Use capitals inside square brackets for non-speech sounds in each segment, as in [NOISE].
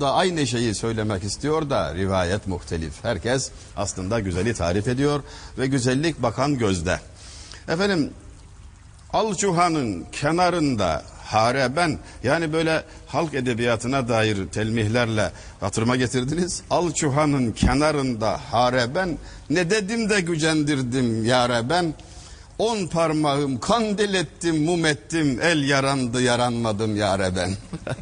da aynı şeyi söylemek istiyor da rivayet muhtelif. Herkes aslında güzeli tarif ediyor ve güzellik bakan gözde. Efendim Alçuhan'ın kenarında hareben yani böyle halk edebiyatına dair telmihlerle hatırıma getirdiniz. Alçuhan'ın kenarında hareben ne dedim de gücendirdim yare ben. On parmağım kandil ettim mum ettim el yarandı yaranmadım yare ben.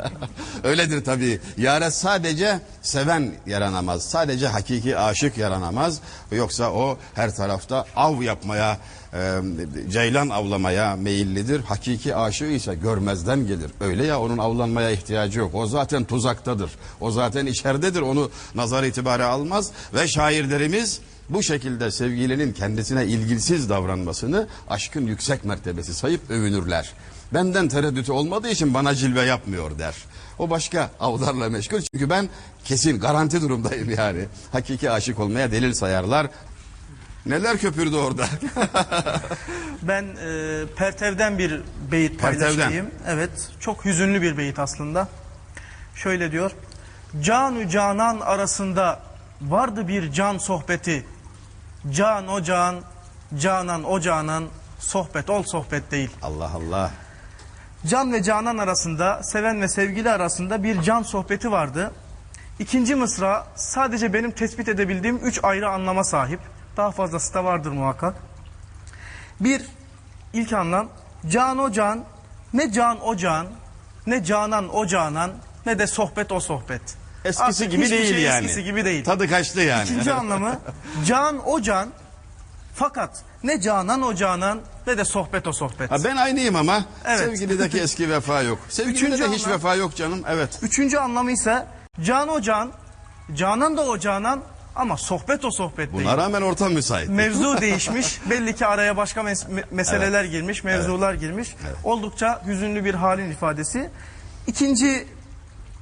[LAUGHS] Öyledir tabii. Yare sadece seven yaranamaz. Sadece hakiki aşık yaranamaz. Yoksa o her tarafta av yapmaya, e, ceylan avlamaya meyillidir. Hakiki aşığı ise görmezden gelir. Öyle ya onun avlanmaya ihtiyacı yok. O zaten tuzaktadır. O zaten içeridedir. Onu nazar itibare almaz. Ve şairlerimiz bu şekilde sevgilinin kendisine ilgisiz davranmasını aşkın yüksek mertebesi sayıp övünürler. Benden tereddütü olmadığı için bana cilve yapmıyor der. O başka avlarla meşgul çünkü ben kesin garanti durumdayım yani. Hakiki aşık olmaya delil sayarlar. Neler köpürdü orada? [LAUGHS] Ben e, Pertev'den bir beyit Pertev'den. paylaşayım. Evet, çok hüzünlü bir beyit aslında. Şöyle diyor. Canü canan arasında vardı bir can sohbeti. Can o can, canan o canan, sohbet ol sohbet değil. Allah Allah. Can ve canan arasında, seven ve sevgili arasında bir can sohbeti vardı. İkinci mısra sadece benim tespit edebildiğim üç ayrı anlama sahip. Daha fazlası da vardır muhakkak. Bir, ilk anlam, can o can, ne can o can, ne canan o canan, ne de sohbet o sohbet. Eskisi Artık gibi hiçbir değil şey yani. Eskisi gibi değil. Tadı kaçtı yani. İkinci anlamı, [LAUGHS] can o can, fakat ne canan o canan, ne de sohbet o sohbet. Ha, ben aynıyım ama Evet. sevgilideki eski [LAUGHS] vefa yok. Sevgilide Üçüncü de hiç anlam- vefa yok canım. Evet. Üçüncü anlamı ise can o can, canan da o canan ama sohbet o sohbet değil. Buna rağmen ortam müsait. Mevzu [LAUGHS] değişmiş. Belli ki araya başka mes- me- meseleler girmiş, mevzular girmiş. Oldukça hüzünlü bir halin ifadesi. İkinci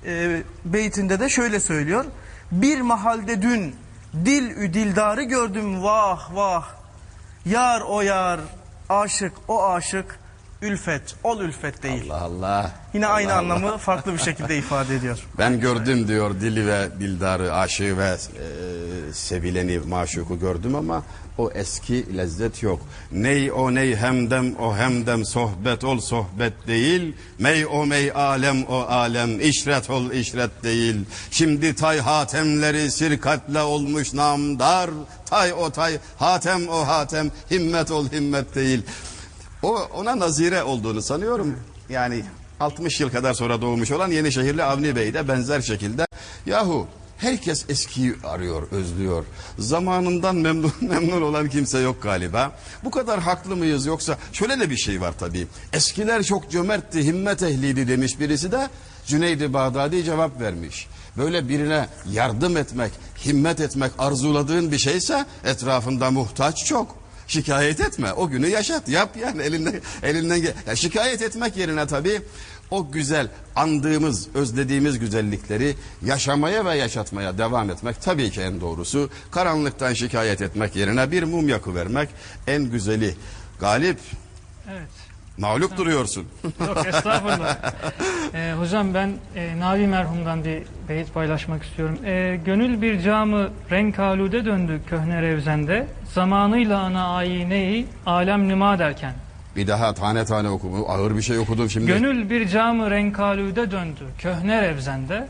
e, beytinde de şöyle söylüyor. Bir mahalde dün dil ü dildarı gördüm vah vah. Yar o yar, aşık o aşık, ülfet ol ülfet değil. Allah Allah. Yine aynı Allah anlamı farklı bir şekilde ifade ediyor. Ben gördüm diyor dili ve dildarı, aşığı ve e, sevileni, maşuku gördüm ama o eski lezzet yok. Ney o ney hemdem o hemdem sohbet ol sohbet değil. Mey o mey alem o alem işret ol işret değil. Şimdi tay hatemleri sirkatle olmuş namdar. Tay o tay hatem o hatem himmet ol himmet değil. O ona nazire olduğunu sanıyorum. Yani 60 yıl kadar sonra doğmuş olan Yenişehirli Avni Bey de benzer şekilde yahu herkes eskiyi arıyor, özlüyor. Zamanından memnun [LAUGHS] memnun olan kimse yok galiba. Bu kadar haklı mıyız yoksa şöyle de bir şey var tabii. Eskiler çok cömertti, himmet ehliydi demiş birisi de Cüneydi Bağdadi cevap vermiş. Böyle birine yardım etmek, himmet etmek arzuladığın bir şeyse etrafında muhtaç çok. Şikayet etme. O günü yaşat. Yap yani elinden elinden. Ya şikayet etmek yerine tabii o güzel andığımız, özlediğimiz güzellikleri yaşamaya ve yaşatmaya devam etmek tabii ki en doğrusu. Karanlıktan şikayet etmek yerine bir mum yakıvermek en güzeli. Galip, Evet. mağlup duruyorsun. Yok estağfurullah. [LAUGHS] Ee, hocam ben e, Navi merhumdan bir beyit paylaşmak istiyorum. Ee, gönül bir camı renk alude döndü köhne revzende. Zamanıyla ana ayineyi alem nüma derken. Bir daha tane tane oku. Ağır bir şey okudum şimdi. Gönül bir camı renk alude döndü köhne revzende.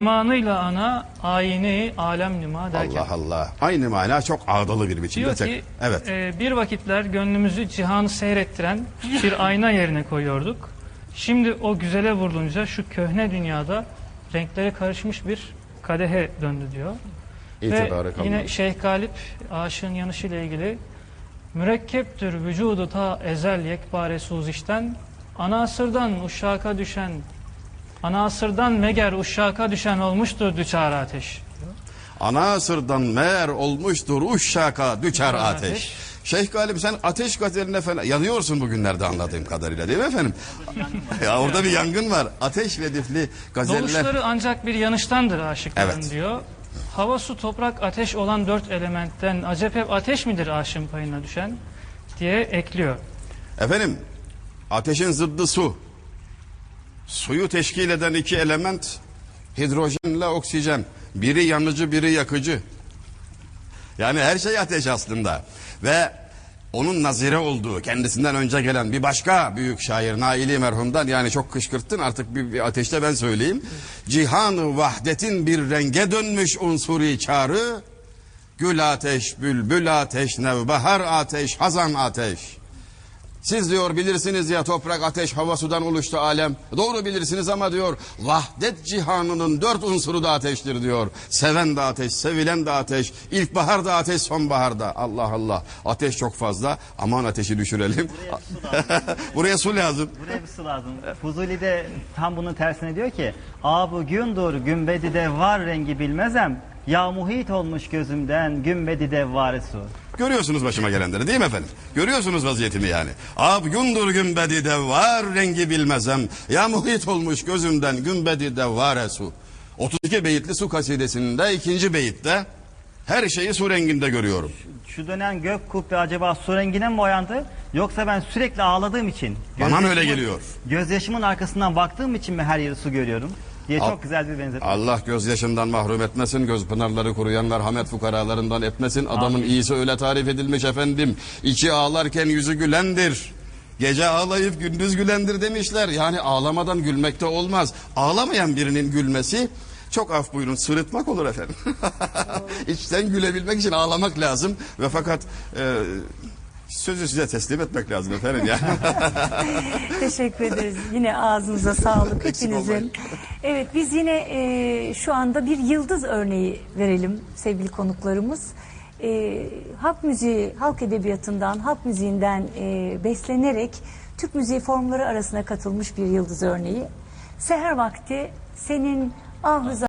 Zamanıyla ana ayineyi alem nüma derken. Allah Allah. Aynı mana çok ağdalı bir biçimde. Diyor ki Evet. e, bir vakitler gönlümüzü cihanı seyrettiren bir [LAUGHS] ayna yerine koyuyorduk. Şimdi o güzele vurulunca şu köhne dünyada renkleri karışmış bir kadehe döndü diyor. Ve İtibarı kalmadı. yine Şeyh Galip aşığın yanışıyla ilgili mürekkeptir vücudu ta ezel yekpare suzişten ana asırdan uşaka düşen ana asırdan meger uşaka düşen olmuştur düçar ateş. Ana asırdan meğer olmuştur uşşaka düçer ateş. Ateş. Şeyh Galip sen ateş kaderine falan yanıyorsun bugünlerde anladığım kadarıyla değil mi efendim? ya orada bir yangın var. Ateş ve difli gazeller. Doğuşları ancak bir yanıştandır aşıkların Evet. diyor. Hava, su, toprak, ateş olan dört elementten acep hep ateş midir aşığın payına düşen diye ekliyor. Efendim ateşin zıddı su. Suyu teşkil eden iki element hidrojenle oksijen. Biri yanıcı, biri yakıcı. Yani her şey ateş aslında. Ve onun nazire olduğu kendisinden önce gelen bir başka büyük şair Naili merhumdan yani çok kışkırttın artık bir, bir ateşte ben söyleyeyim. Cihan-ı vahdetin bir renge dönmüş unsuri çağrı. Gül ateş, bülbül ateş, nevbahar ateş, hazan ateş. Siz diyor bilirsiniz ya toprak, ateş, hava, sudan oluştu alem. Doğru bilirsiniz ama diyor vahdet cihanının dört unsuru da ateştir diyor. Seven de ateş, sevilen de ateş, ilkbahar da ateş, sonbahar da. Allah Allah. Ateş çok fazla. Aman ateşi düşürelim. Buraya [LAUGHS] su lazım. Buraya bir su lazım. Fuzuli de tam bunun tersine diyor ki Abu gündür gümbedi de var rengi bilmezem Ya muhit olmuş gözümden gümbedi de var su Görüyorsunuz başıma gelenleri değil mi efendim? Görüyorsunuz vaziyetimi yani. Ab gündür gümbedi de var rengi bilmezem. Ya muhit olmuş gözümden gümbedi de var su. 32 beyitli su kasidesinde ikinci beyitte her şeyi su renginde görüyorum. Şu dönen gök kubbe acaba su rengine mi boyandı Yoksa ben sürekli ağladığım için Bana mı öyle geliyor? Gözyaşımın arkasından baktığım için mi her yeri su görüyorum diye Al- çok güzel bir benzetme. Allah gözyaşından mahrum etmesin, göz pınarları kuruyanlar hamet fukaralarından etmesin. Adamın iyisi öyle tarif edilmiş efendim. İçi ağlarken yüzü gülendir. Gece ağlayıp gündüz gülendir demişler. Yani ağlamadan gülmekte olmaz. Ağlamayan birinin gülmesi çok af buyurun sırıtmak olur efendim. [LAUGHS] İçten gülebilmek için ağlamak lazım ve fakat e, sözü size teslim etmek lazım efendim ya. [LAUGHS] [LAUGHS] Teşekkür ederiz. Yine ağzınıza sağlık Eksik hepinizin. olmayın. Evet biz yine e, şu anda bir yıldız örneği verelim sevgili konuklarımız. E, halk müziği, halk edebiyatından, halk müziğinden e, beslenerek Türk müziği formları arasına katılmış bir yıldız örneği. Seher vakti senin ahı